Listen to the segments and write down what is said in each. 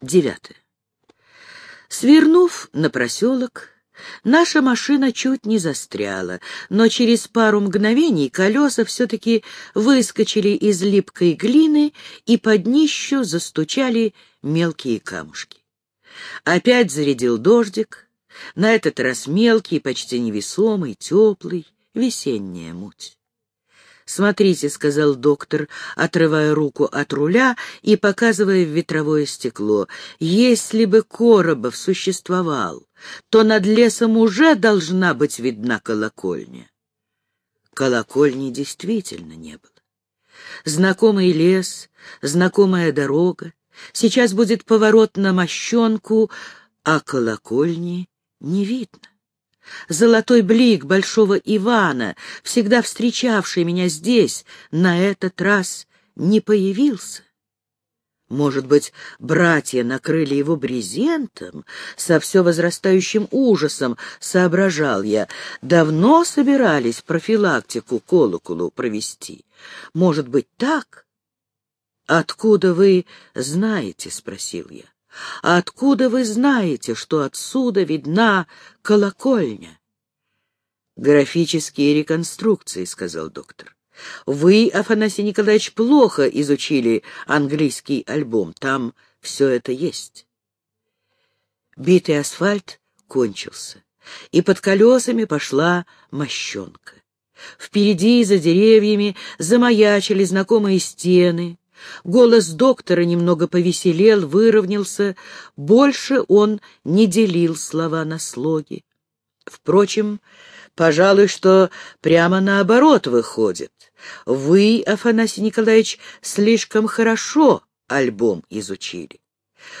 Девятое. Свернув на проселок, наша машина чуть не застряла, но через пару мгновений колеса все-таки выскочили из липкой глины и под днищу застучали мелкие камушки. Опять зарядил дождик, на этот раз мелкий, почти невесомый, теплый, весенняя муть. «Смотрите», — сказал доктор, отрывая руку от руля и показывая в ветровое стекло, «если бы Коробов существовал, то над лесом уже должна быть видна колокольня». Колокольни действительно не было. Знакомый лес, знакомая дорога, сейчас будет поворот на мощенку, а колокольни не видно. Золотой блик большого Ивана, всегда встречавший меня здесь, на этот раз не появился. Может быть, братья накрыли его брезентом? Со все возрастающим ужасом соображал я. Давно собирались профилактику колоколу провести. Может быть, так? «Откуда вы знаете?» — спросил я. А откуда вы знаете, что отсюда видна колокольня? Графические реконструкции, — сказал доктор. Вы, Афанасий Николаевич, плохо изучили английский альбом. Там все это есть. Битый асфальт кончился, и под колесами пошла мощенка. Впереди, за деревьями, замаячили знакомые стены, Голос доктора немного повеселел, выровнялся. Больше он не делил слова на слоги. Впрочем, пожалуй, что прямо наоборот выходит. Вы, Афанасий Николаевич, слишком хорошо альбом изучили.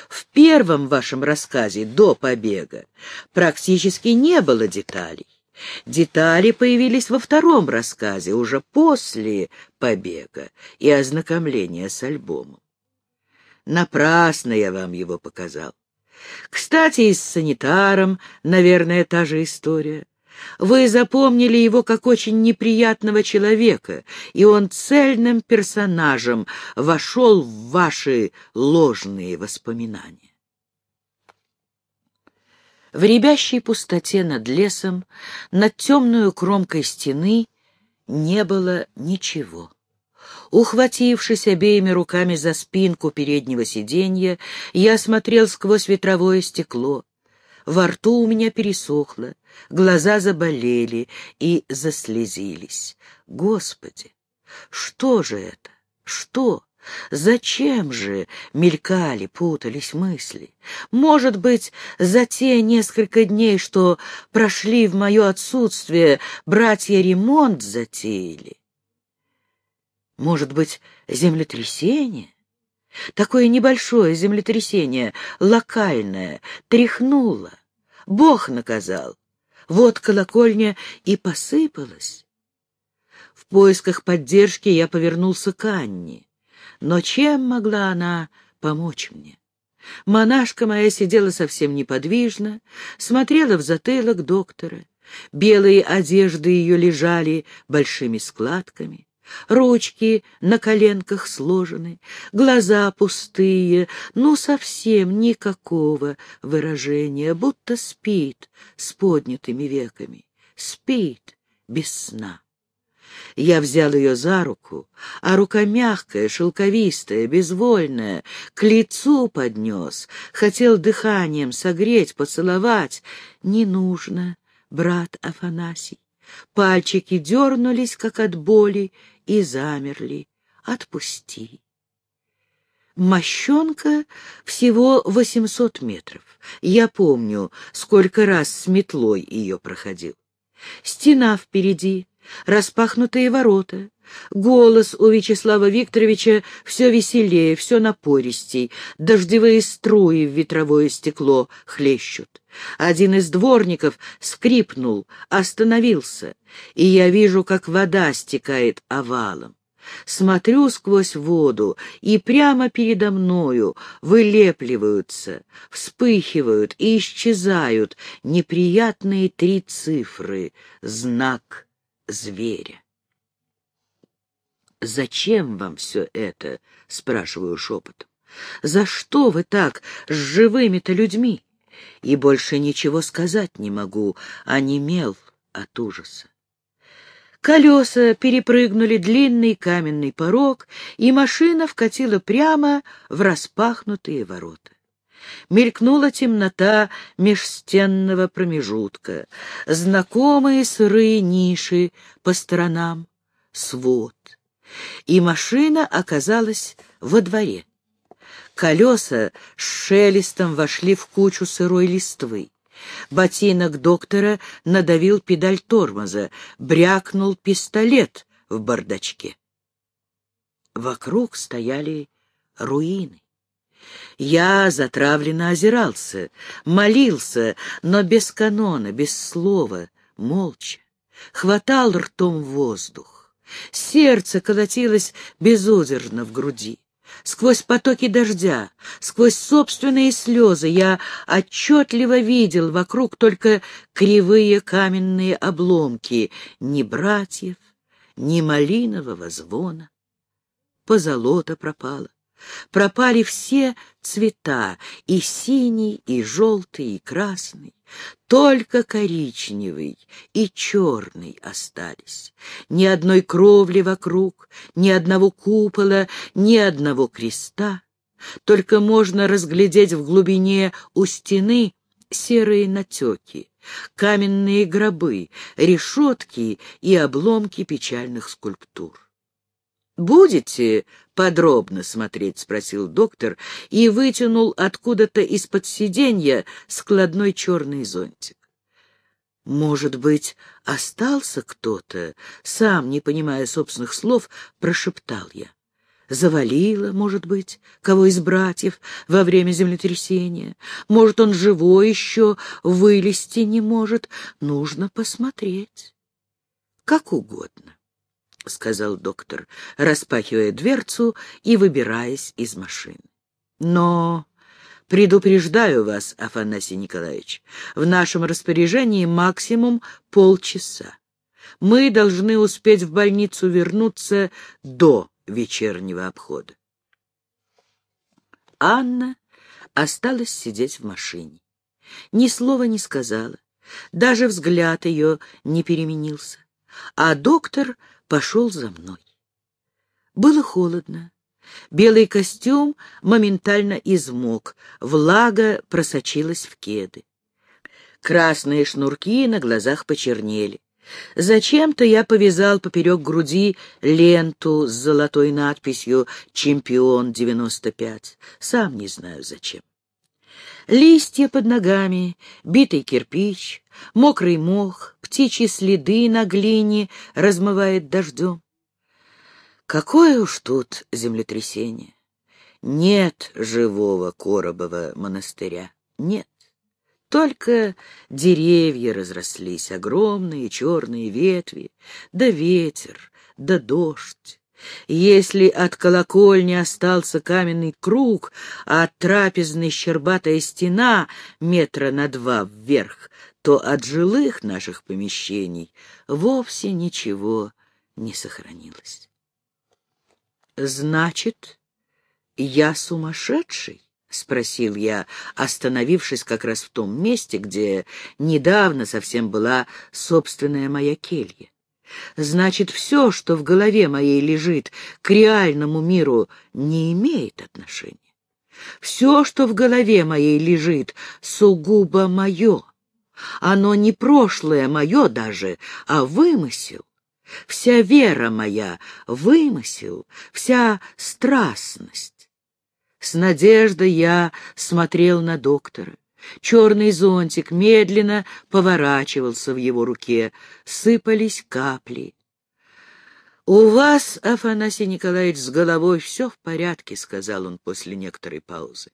В первом вашем рассказе до побега практически не было деталей. Детали появились во втором рассказе, уже после побега и ознакомления с альбомом. Напрасно я вам его показал. Кстати, и с санитаром, наверное, та же история. Вы запомнили его как очень неприятного человека, и он цельным персонажем вошел в ваши ложные воспоминания. В рябящей пустоте над лесом, над темную кромкой стены не было ничего. Ухватившись обеими руками за спинку переднего сиденья, я смотрел сквозь ветровое стекло. Во рту у меня пересохло, глаза заболели и заслезились. Господи, что же это? Что? Зачем же мелькали, путались мысли? Может быть, за те несколько дней, что прошли в мое отсутствие, братья ремонт затеяли? Может быть, землетрясение? Такое небольшое землетрясение, локальное, тряхнуло. Бог наказал. Вот колокольня и посыпалась. В поисках поддержки я повернулся к Анне. Но чем могла она помочь мне? Монашка моя сидела совсем неподвижно, смотрела в затылок доктора. Белые одежды ее лежали большими складками. Ручки на коленках сложены, глаза пустые, ну совсем никакого выражения, будто спит с поднятыми веками, спит без сна. Я взял ее за руку, а рука мягкая, шелковистая, безвольная, к лицу поднес, хотел дыханием согреть, поцеловать. Не нужно, брат Афанасий. Пальчики дернулись, как от боли, и замерли. Отпусти. Мощонка всего восемьсот метров. Я помню, сколько раз с метлой ее проходил. Стена впереди, распахнутые ворота. Голос у Вячеслава Викторовича все веселее, все напористей. Дождевые струи в ветровое стекло хлещут. Один из дворников скрипнул, остановился, и я вижу, как вода стекает овалом. Смотрю сквозь воду, и прямо передо мною вылепливаются, вспыхивают и исчезают неприятные три цифры — знак зверя. «Зачем вам все это?» — спрашиваю шепотом. За что вы так с живыми-то людьми? И больше ничего сказать не могу, а немел от ужаса. Колеса перепрыгнули длинный каменный порог, и машина вкатила прямо в распахнутые ворота. Мелькнула темнота межстенного промежутка, знакомые сырые ниши по сторонам, свод. И машина оказалась во дворе. Колеса с шелестом вошли в кучу сырой листвы. Ботинок доктора надавил педаль тормоза, брякнул пистолет в бардачке. Вокруг стояли руины. Я затравленно озирался, молился, но без канона, без слова, молча. Хватал ртом воздух. Сердце колотилось безудержно в груди. Сквозь потоки дождя, сквозь собственные слезы я отчетливо видел вокруг только кривые каменные обломки ни братьев, ни малинового звона. Позолота пропала. Пропали все цвета, и синий, и желтый, и красный. Только коричневый и черный остались. Ни одной кровли вокруг, ни одного купола, ни одного креста. Только можно разглядеть в глубине у стены серые натеки, каменные гробы, решетки и обломки печальных скульптур. «Будете подробно смотреть?» — спросил доктор и вытянул откуда-то из-под сиденья складной черный зонтик. «Может быть, остался кто-то?» — сам, не понимая собственных слов, прошептал я. «Завалило, может быть, кого из братьев во время землетрясения. Может, он живой еще, вылезти не может. Нужно посмотреть. Как угодно». — сказал доктор, распахивая дверцу и выбираясь из машины. «Но предупреждаю вас, Афанасий Николаевич, в нашем распоряжении максимум полчаса. Мы должны успеть в больницу вернуться до вечернего обхода». Анна осталась сидеть в машине. Ни слова не сказала, даже взгляд ее не переменился, а доктор пошел за мной. Было холодно. Белый костюм моментально измок, влага просочилась в кеды. Красные шнурки на глазах почернели. Зачем-то я повязал поперек груди ленту с золотой надписью «Чемпион 95». Сам не знаю зачем. Листья под ногами, битый кирпич, мокрый мох, птичьи следы на глине размывает дождем. Какое уж тут землетрясение! Нет живого Коробова монастыря, нет. Только деревья разрослись, огромные черные ветви, да ветер, да дождь. Если от колокольни остался каменный круг, а от трапезной щербатая стена метра на два вверх, то от жилых наших помещений вовсе ничего не сохранилось. «Значит, я сумасшедший?» — спросил я, остановившись как раз в том месте, где недавно совсем была собственная моя келья. Значит, все, что в голове моей лежит, к реальному миру не имеет отношения. Все, что в голове моей лежит, сугубо мое. Оно не прошлое мое даже, а вымысел. Вся вера моя — вымысел, вся страстность. С надеждой я смотрел на доктора. Черный зонтик медленно поворачивался в его руке, сыпались капли. «У вас, Афанасий Николаевич, с головой все в порядке», — сказал он после некоторой паузы.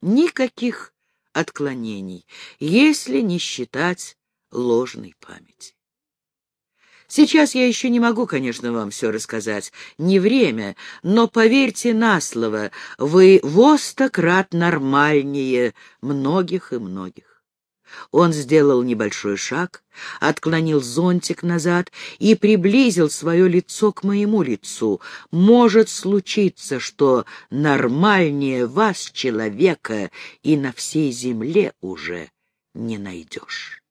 «Никаких отклонений, если не считать ложной памяти. Сейчас я еще не могу, конечно, вам все рассказать, не время, но поверьте на слово, вы востократ нормальнее многих и многих. Он сделал небольшой шаг, отклонил зонтик назад и приблизил свое лицо к моему лицу. Может случиться, что нормальнее вас, человека, и на всей земле уже не найдешь.